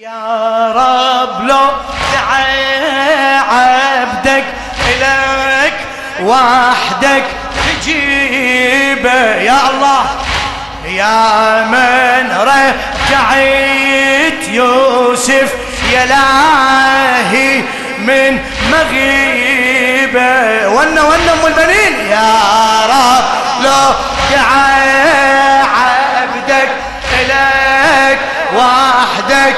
يا رب لو عبدك إليك وحدك تجيبه يا الله. يا من رجعت يوسف يا لاهي من مغيبه ون ون أم البنين يا رب لو دعي عبدك إليك وحدك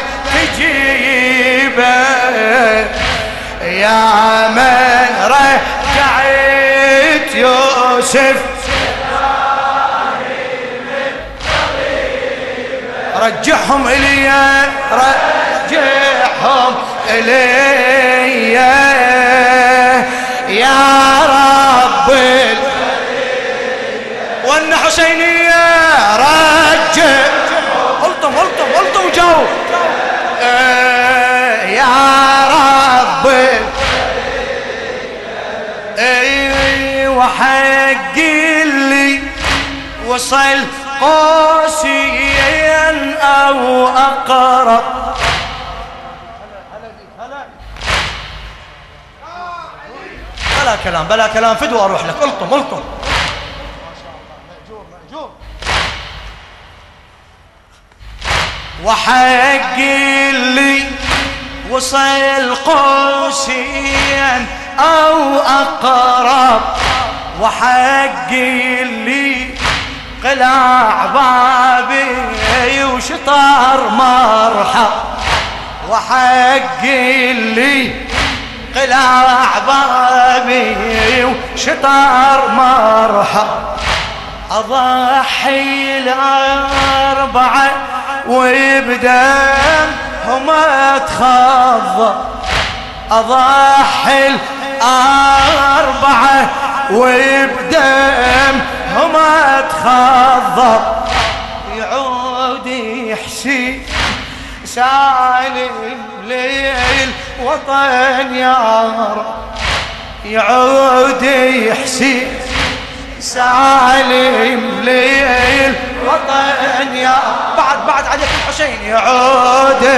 يا من رجعت يوسف؟ رجعهم إلي رجعهم إلي. يا رب وان حسينية رجع الطم الطم وحق اللي وصل قاسيا أو اقرب بلا كلام بلا كلام فدوى أروح لك. ألطم ألطم. وحق اللي وصل قوسيا أو أقرب. وحق اللي قلع بابي وشطر مرحب. وحق اللي قلع بابي وشطر مرحب. أضحي الأربعة وبدم هما تخضى أضحي وبدم هما تخضى يعود يحسي سالم ليل وطن يا يعود يحسي سالم ليل وطن يا بعد بعد عليك الحسين. يعود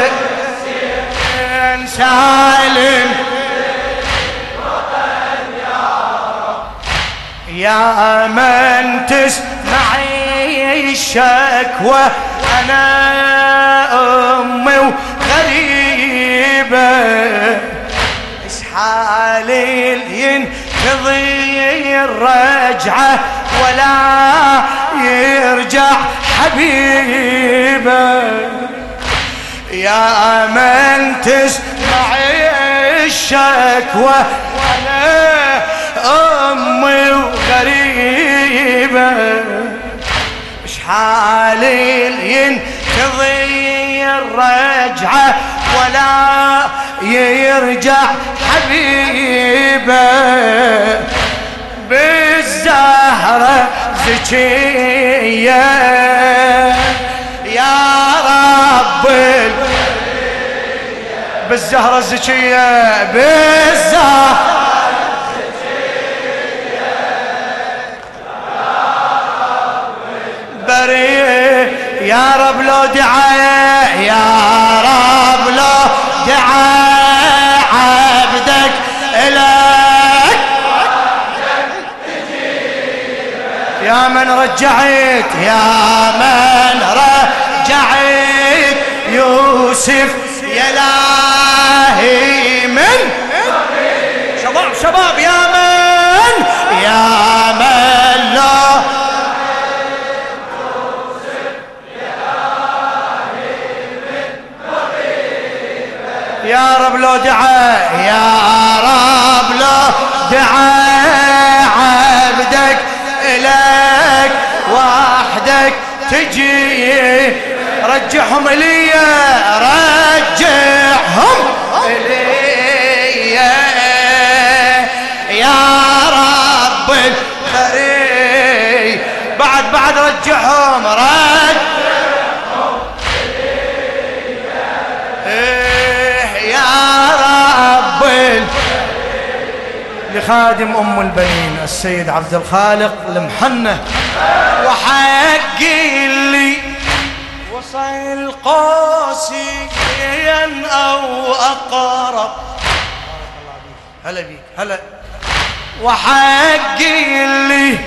سالم يا من تسمعي الشكوى. أنا أمي وغريبة. اسحالي ينتظي الرجعة ولا يرجع حبيبة. يا من تسمعي الشكوى. وأنا أمي وغريبه مش حالي ينتظي الرجعه ولا يرجع حبيبة؟ بالزهرة زكية يا رب بالزهرة الزكيه بالزهرة يا رب لو دعاء يا رب لو دعاء عبدك إليك. يا من رجعت يا من رجعت يوسف يا لاهي رب لو دعا يا رب لو دعا عبدك إليك وحدك تجي. رجعهم إلي رجعهم إلي. يا رب الخري بعد بعد رجعهم رجعهم لخادم أم البنين السيد عبد الخالق المحنة. وحق اللي وصل قوسي أقرب. هلا بيك هلا. وحقي اللي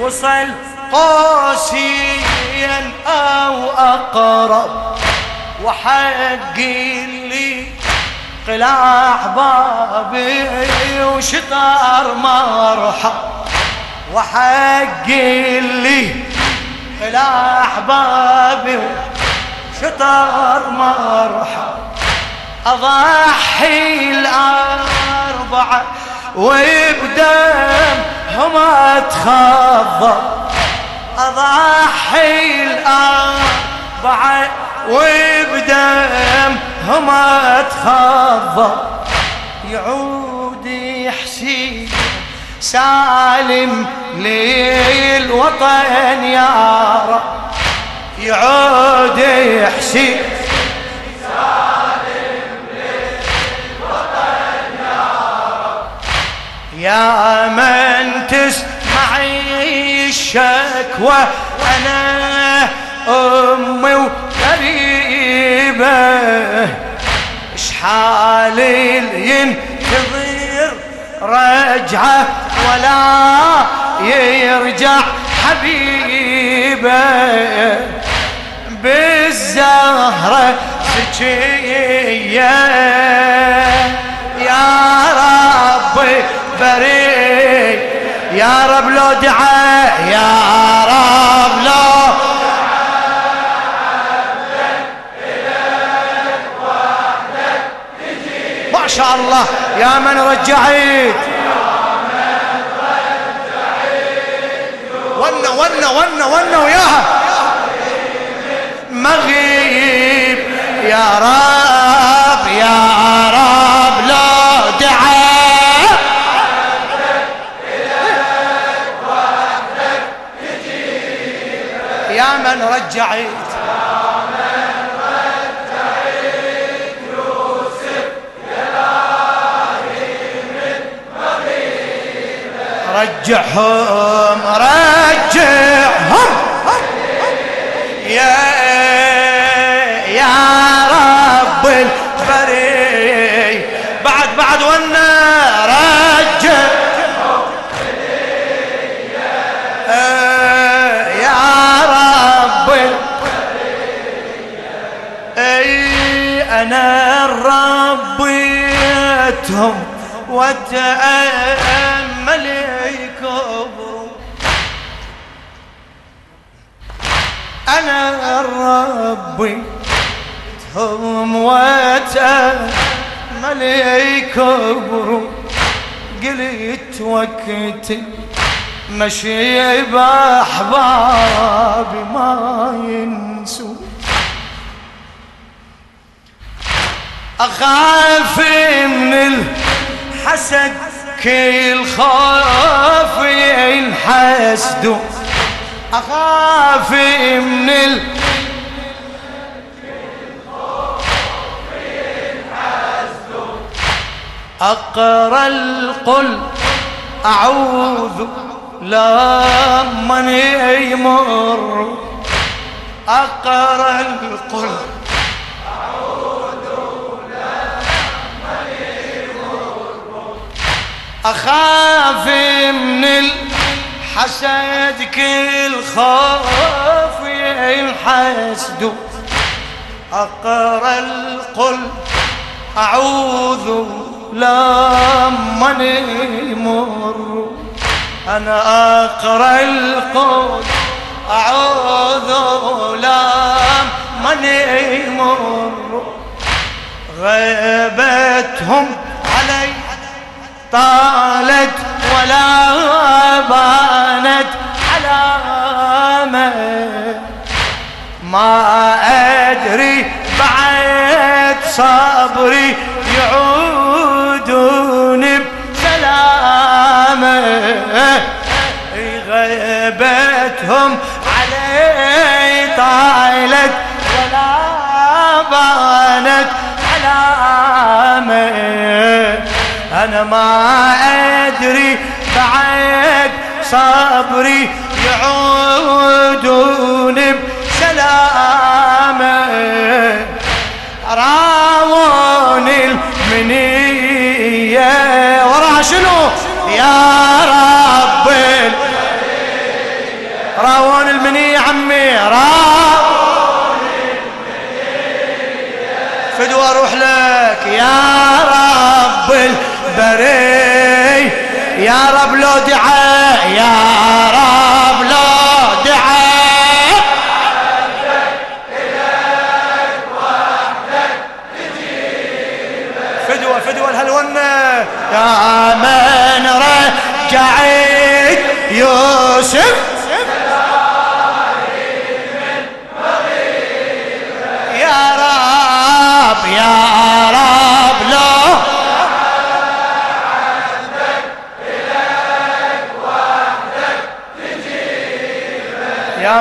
وصل قاسيا أو أقرب. وحقي اللي قلاع بابي وشطر مرحب. وحقي اللي قلاع بابي وشطر مرحب. أضحي الأربعة وبدم هما تخضر أضحي الأربعة وبدم هما تخضر يعود يحسين سالم للوطن يا رب. يعود يحسين يا من تسمعي الشكوى أنا أمي وقريبة إشحال ينتظر رجعة ولا يرجع حبيبة؟ بالزهرة سجية يا ربي بريء يا رب لو دعاء يا الله يا من رجعت. ونا ونا ونا ونا وياها مغيب يا رب يا رب لو دعاء. يا من رجعت. رجعهم رجعهم. يا يا رب الفريق. بعد بعد ونا رجع يا رب أي أنا ربيتهم وتأمل أنا ربي هم وتأمل كبر قلت وقتي مشي بأحبابي ما ينسوا. أخاف من الحسد كل خوف ينحسد. أخاف من ال أقرأ القل أعوذ لمن يمر. أقرأ القل أخاف من الحسد كل خوف ينحسد. أقرأ القل أعوذ لمن يمر أنا أقرأ القل أعوذ لمن يمر غيبتهم علي طالت ولا بانت علامة ما أدري بعد صبري يعودون بسلامة غيبتهم علي طالت ولا بانت علامة أنا ما أدري بعد صبري يعودون فدوى أروح لك. يا رب البري يا رب لو دعاء يا رب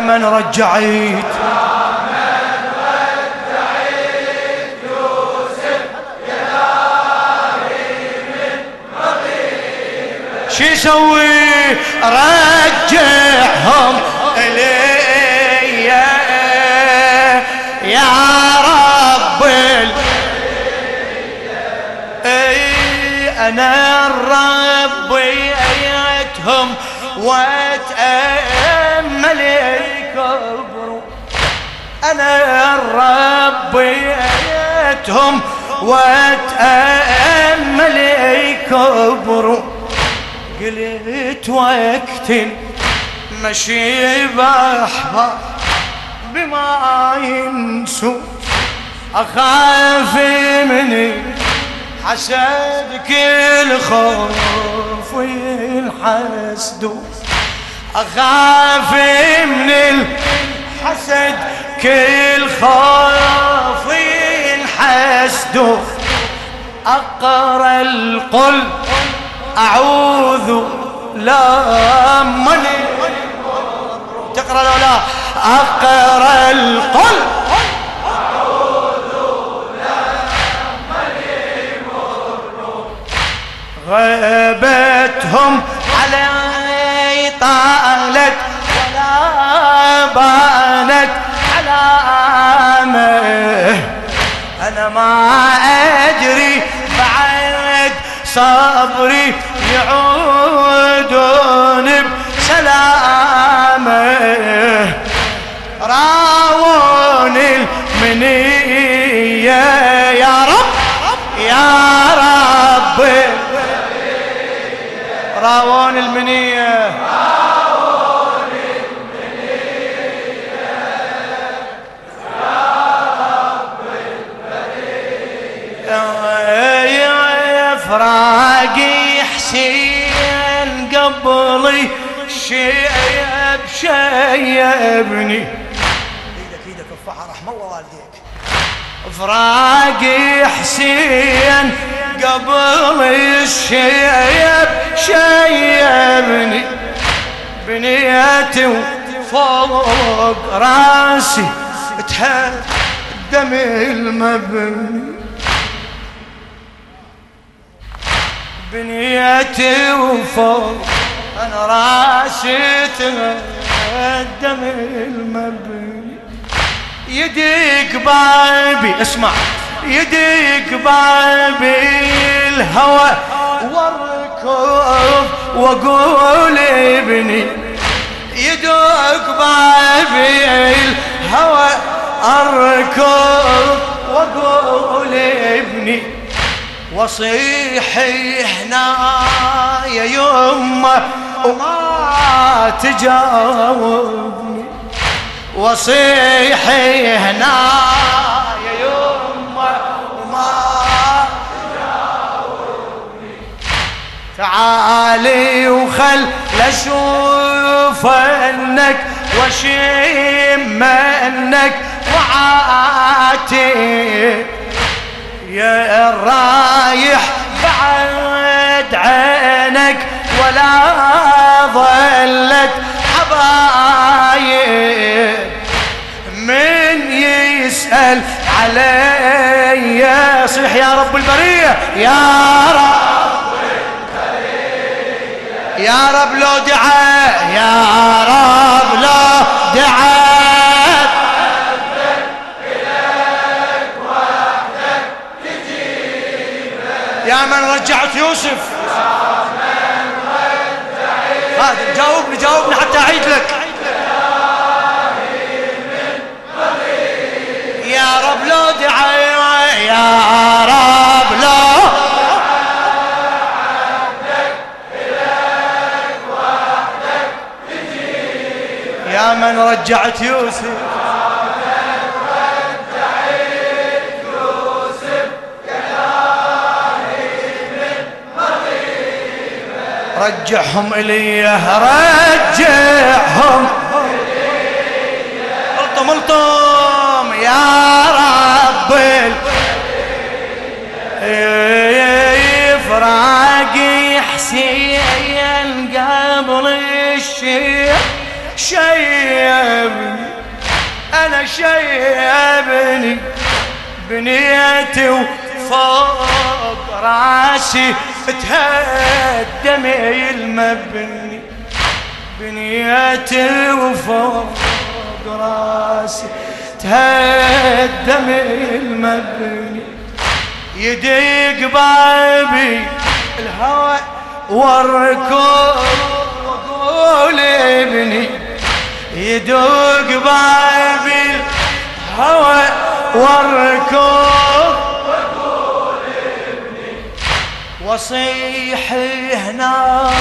من رجعيت. شو يسوي؟ رجعهم إلي. يا أنا الرب أيتهم وأتأمل يكبروا أنا الرب أيتهم وأتأمل يكبروا قلت وقت مشي بحبة بما ينسوا. أخاف مني حسد كل خوف والحسد. أخاف من الحسد كل خوف والحسد. أقرأ القل أعوذ لا من تقرأ لو لا أقرأ القل. غيبتهم علي طالت ولا بانت علامه أنا ما أدري بعد صبري يعودون بسلامه. راون المنية. راون المنية يا فراقي حسين قبلي شيب شيبني إيدك إيدك ارفعها رحم الله والديك. فراقي حسين قبل الشيب شيبني بنيتي وفوق راسي تهدم المبني. بنيتي وفوق أنا راسي تهدم المبني. يديك بابي اسمع. يديك بابي الهوى واركض وأقول ابني يدوك بابي الهوى أركض وأقول ابني. وصيحي هنا يا يمه وما تجاوبني. وصيحي هنا تعالي وخل أشوف إنك وشم إنك وعاتي يا الرايح بعد عينك ولا ظلت حبايب من يسأل علي صيح يا رب البرية. يا رب. يا رب لو دعاء يا رب لو دعاء يا من رجعت يوسف. هذا جاوبني جاوبني حتى أعيد لك. يا رب لو دعي يا من رجعت يوسف. رجعهم إلي رجعهم. ألطم ألطم يا رب. فراقي حسين قبل الشيء شيبني أنا شيبني بنيتي وفوق راسي تهدم المبني. بنيتي وفوق راسي تهدم المبني. يديق بابي الهوى والركوب وقول ابني يدوق بابي الهوى والركوب وصيح هنا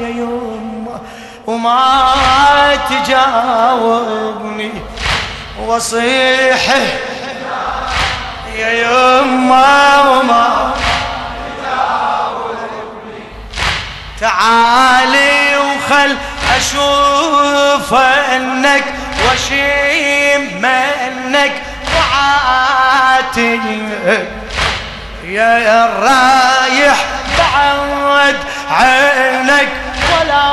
يا يما وما تجاوبني. وصيح يا يما وما تعالي وخل أشوف إنك وشيم منك وعاتي. يا الرايح بعد عينك ولا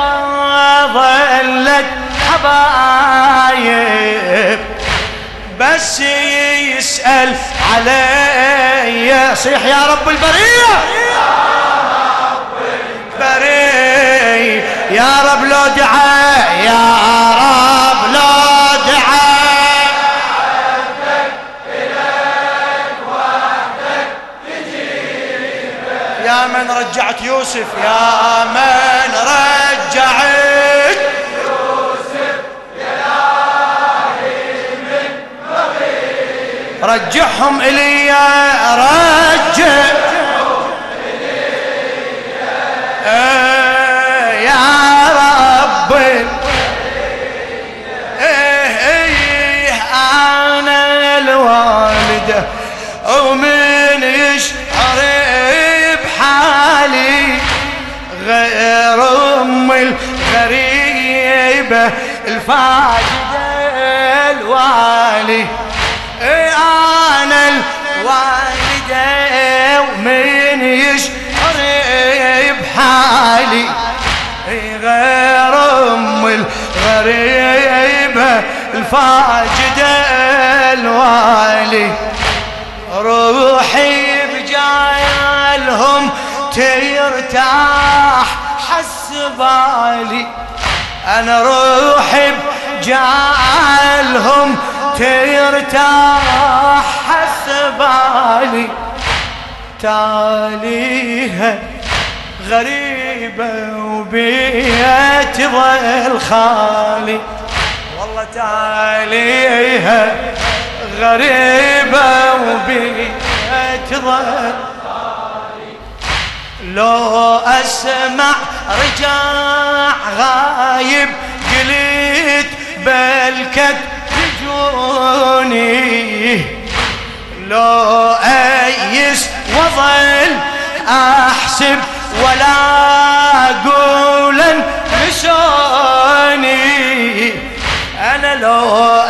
ظلت حبايب بس يسأل علي. صيح يا رب البرية. بري يا رب لو دعا يا رب لو دعا. يا من رجعت يوسف يا من رجعت. يوسف رجعهم إلي رجع. رب إيه إيه أنا الوالدة ومن يشعر بحالي غير أم الغريبة الفاجدة الوالي. إيه أنا الوالدة ومن يشعر بحالي الفاجدة الوالي. روحي بجالهم ترتاح حس بالي أنا روحي بجالهم ترتاح حس بالي تاليها غريبة وبيت ظل خالي. تاليها غريبة وبيت ظل لو أسمع رجاع غايب قلت بلكت تجوني لو أيس وظل أحسب ولا لو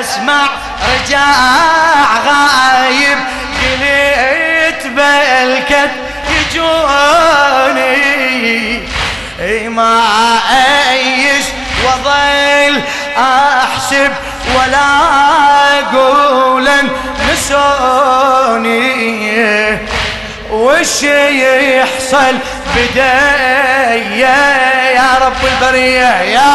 أسمع رجاع غايب قلت بلكت يجوني. ما إيش وظل أحسب ولا أقول نسوني. وش يحصل بداية يا رب البرية يا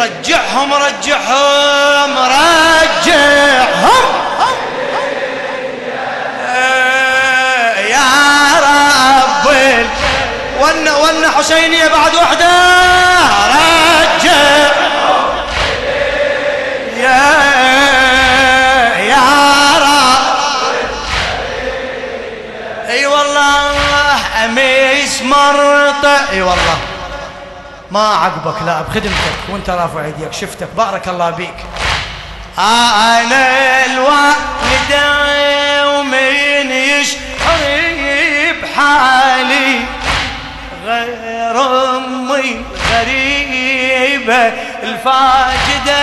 رجعهم رجعهم رجعهم. يا رب ون ون حسينية بعد وحدة. رجع. يا يا رب. أي والله أميس مرطة أي والله. ما عقبك لا بخدمتك. وانت رافع يديك شفتك. بارك الله بيك أنا الوالدة ومن يشعر بحالي غير أمي غريبة الفاجدة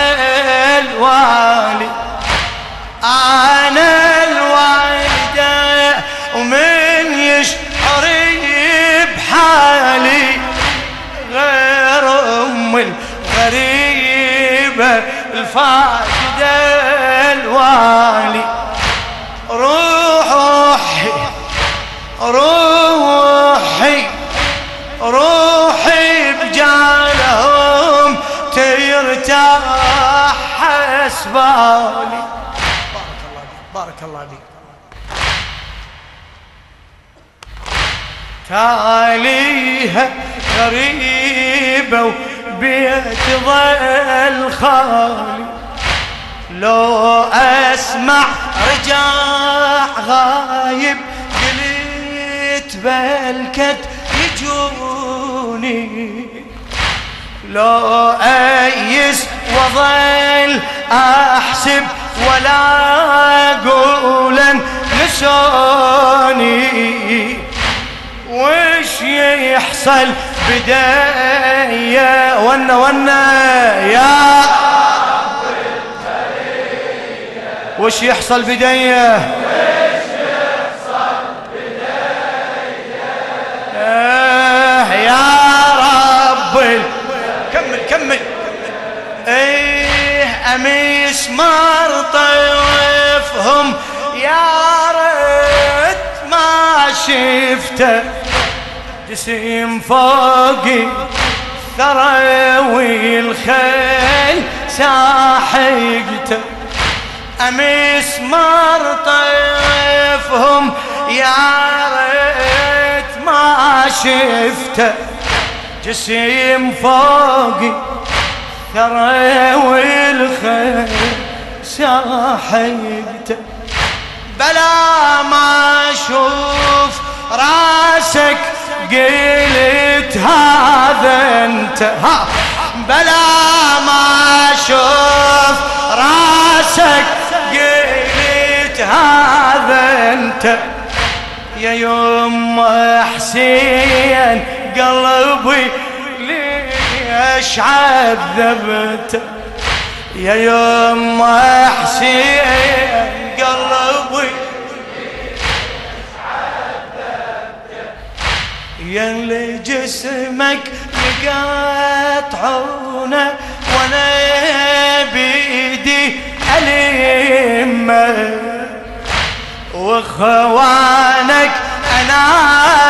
الوالي. أنا الفاقدة الوالي. روحي روحي روحي بجالهم ترتاح حسبالي بارك الله بك بارك الله بك تاليها غريبة وبيت ظل خالي. لو أسمع رجاع غايب قلت بلكت يجوني. لو أيس وظل أحسب ولا أقولا نسوني. وش يحصل بداية؟ ونا ونا يا وش يحصل بداية؟ يا رب كمل كمل. إيه أميس مر طيفهم يا ما شفته جسم فوقي ثرى والخيل ساحقته. أمس مر طيفهم يا ريت ما شفته. جسم فوقي ثرى والخيل ساحقته. بلا ما أشوف راسك قلت هذا أنت. ها. بلا ما أشوف راسك قلت هذا أنت. يا يوم حسين قلبي ليش عذبت؟ يا يوم حسين قلبي يا اللي جسمك يقطعونه وأنا بيدي ألمه واخوانك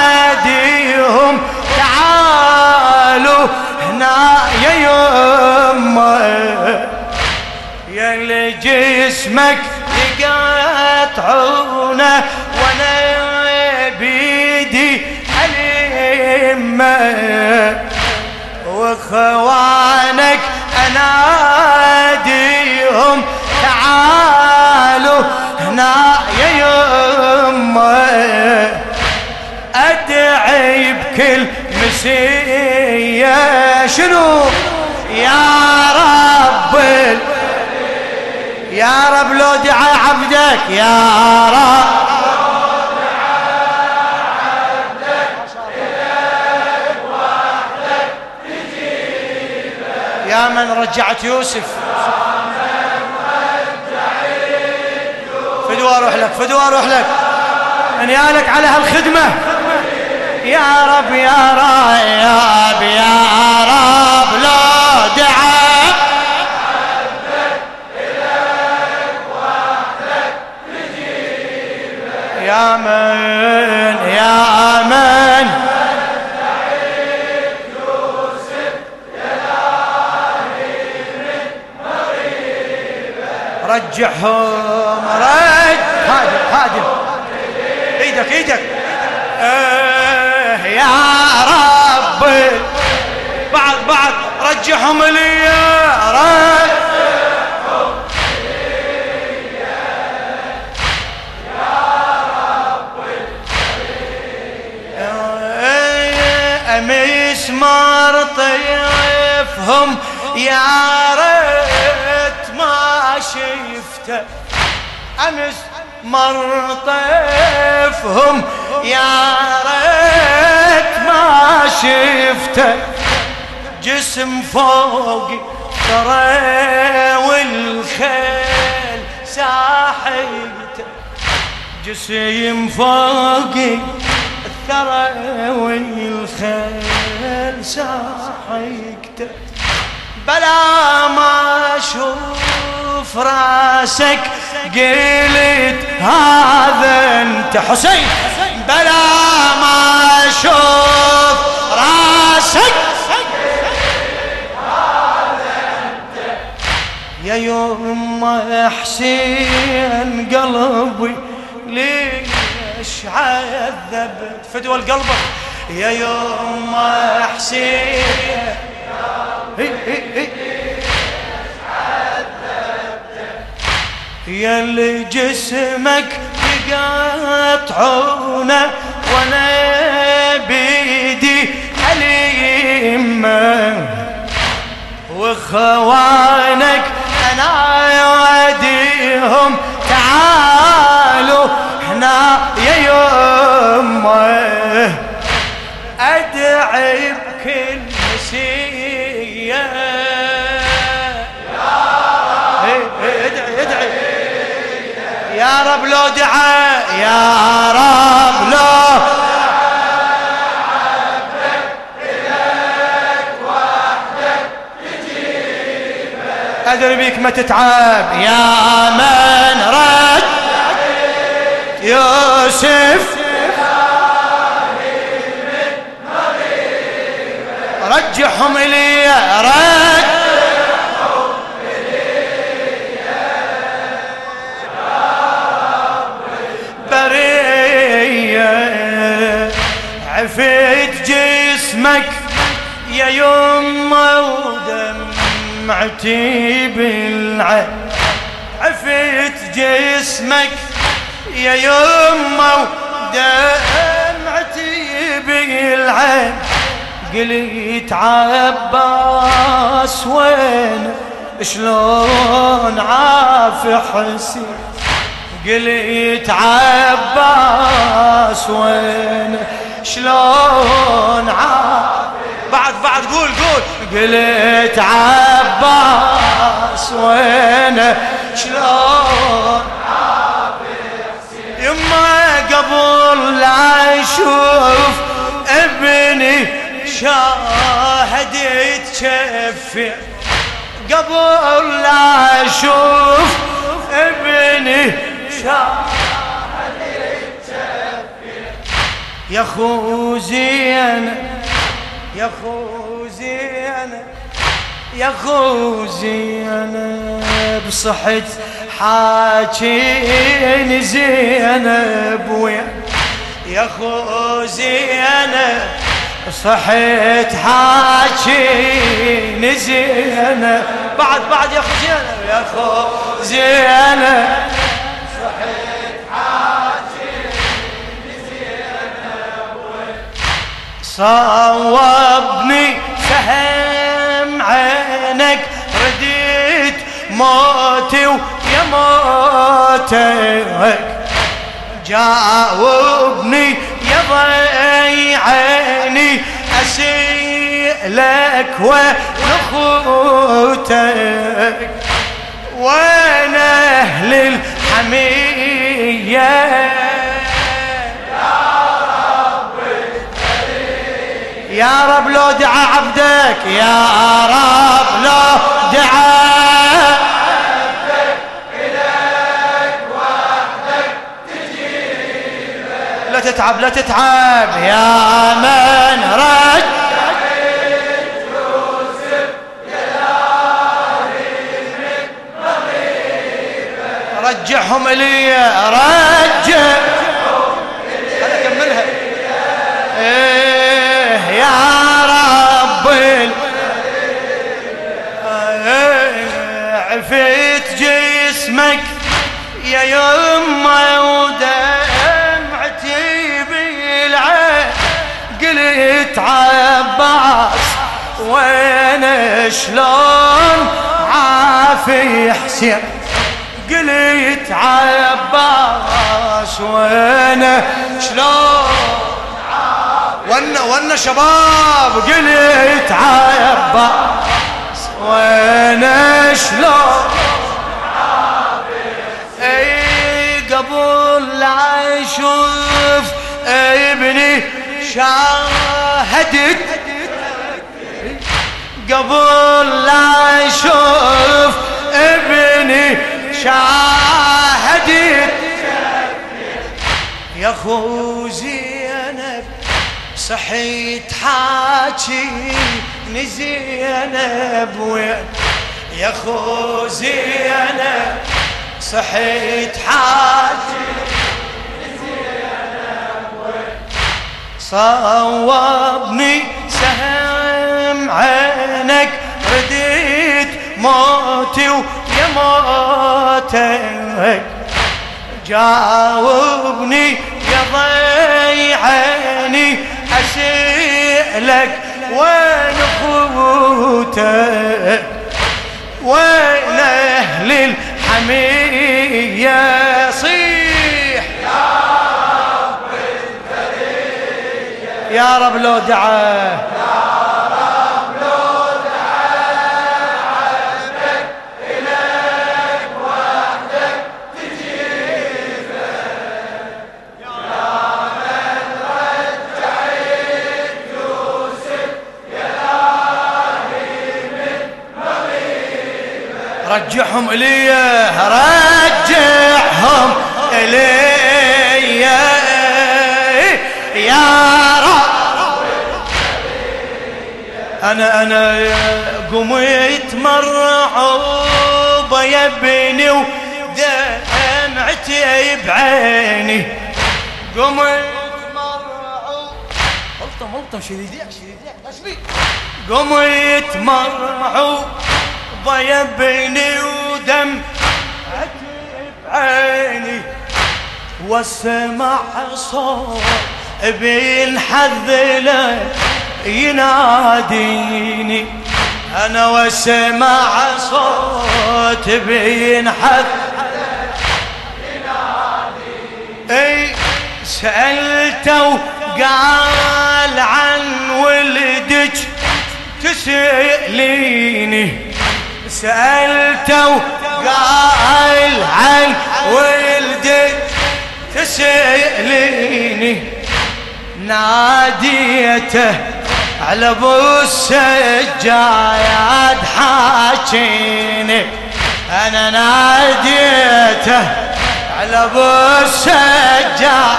اناديهم تعالوا هنا يا يمه يا اللي جسمك يقطعونه وأنا بيدي ألمة. وإخوانك أناديهم تعالوا هنا يا يمه أدعي بكل مسيه شنو؟ يا رب يا رب لو دعا عبدك يا رب. من رجعت يوسف. فدوى أروح لك فدوى أروح لك. انيالك على هالخدمة. يا رب يا رب يا رب لا من يا من رجعهم رج هادم هادم إيدك إيدك. آه يا رب بعد بعد. رجعهم لي رج مسمار طيفهم يا ريت ما شفته. أمس مر طيفهم يا ريت ما شفته. جسم فوقي ترى والخيل ساحته جسم فوقي الثرى والخيل ساحقته بلا ما أشوف راسك. قلت هذا أنت حسين. بلا ما أشوف راسك. يا يوم حسين قلبي ليش عذبت؟ فدوى القلب. يا يوم حسين يا اللي جسمك وأنا بيدي حليمه وخوانك رب لو دعا يا رب لو أدري بيك ما تتعب يا من رد. يوسف. رجعهم إلي رد. عفيت جسمك يا يمه ودمعتي بالعين عفيت جسمك يا يمه ودمعتي بالعين قلت عباس وين؟ شلون عاف حسين قلت عباس وين؟ شلون بعد بعد قول قول. قلت عباس وين شلون يما قبل لا أشوف ابني شاهد يتشفع قبل لا أشوف ابني شاهد يا خو زين يا خو زين يا خو زينب صحت حاكين زينب ويا يا خو زينب صحت حاكين زينب بعد بعد يا خو زينب يا خو زينب صوبني فهم عينك رديت موتي ويا موتك. جاوبني يا ضي عيني اسير لك ونخوتك وين أهل الحمية. يا رب لو دعا عبدك يا رب لو دعا. لا تتعب لا تتعب يا من رد رجعهم لي رجع. يما ودمعتي بالعين قلت عباس وين شلون عافي حسين؟ قلت عباس وين شلون ونا ونا شباب. قلت عباس وين شلون قبل لا أشوف ابني شاهدت قبل لا أشوف ابني شاهدت يا خو زينب صحيت حاكي زينب وين؟ يا خو زينب. صحيت حاكي صوبني سهم عينك رديت موتي موتك. جاوبني يا ضيعيني أسئلك وين أخوتك؟ وين أهل الحمية صيح يا رب يا رب لو دعاه. رجعهم إلي رجعهم إلي. يا رب. أنا أنا قميت مرعوبة يا ابني ودمعتي بعيني. قميت مرعوب ملطم ملطم شديدك شديدك قميت مرعوب ضيبني ودم بعيني واسمع صوت بينحذله يناديني. أنا واسمع صوت بينحذ إي سألته وقال عن ولدك تسأليني. سألته قال عن ولدي تسأليني ناديته على أبو السجاد حاكيني. أنا ناديته على أبو السجاد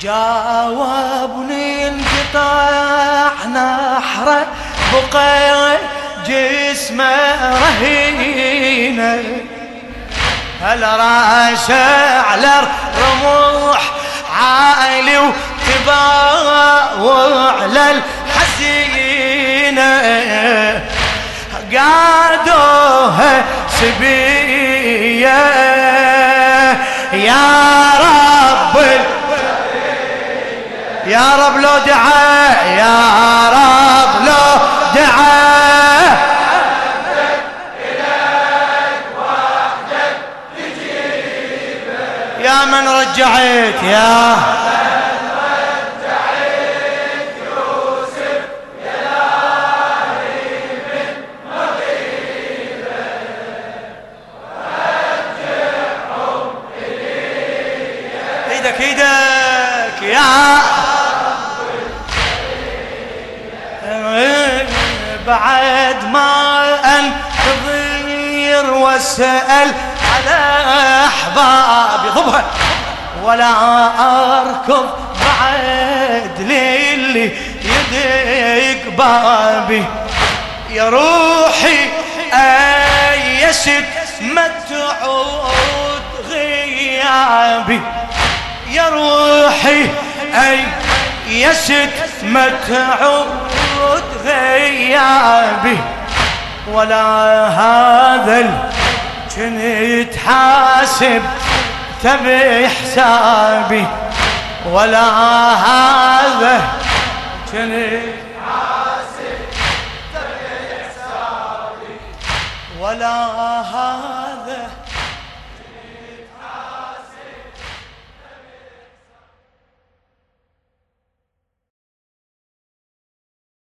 جاوبني انقطاع نحره بقى جسمه رهينه هل راسه على الرموح عالي وتباوع للحسينه قادوها سبية. يا رب يا رب لو دعا يا رب. رجعت يا إيدك إيدك يا بعد ما انتظر واسال على أحبابي. ضبها ولا أركض بعد للي يدق بابي. يا روحي ايست ما تعود غيابي. يا روحي ايست ما تعود غيابي. ولا هذا كنت حاسب تبي حسابي. ولا هذا كنت حاسب تبي حسابي ولا هذا